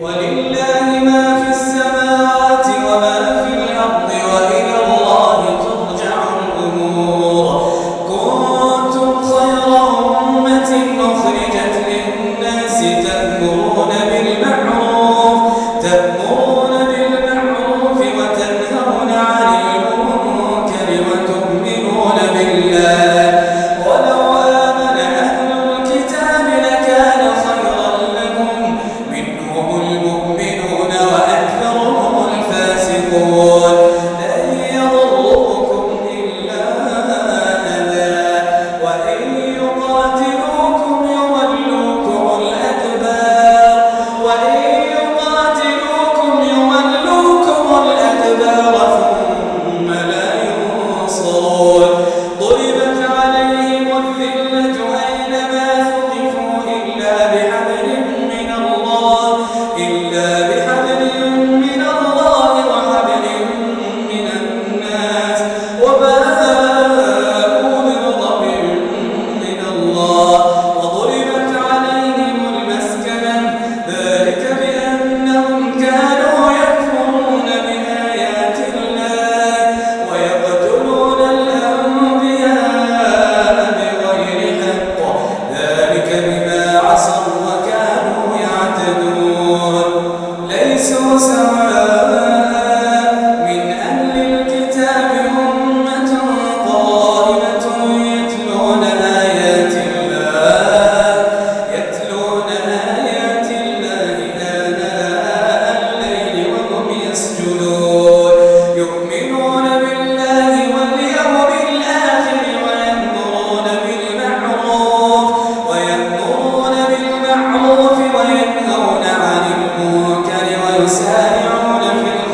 وينهون وما المنكر ويسارعون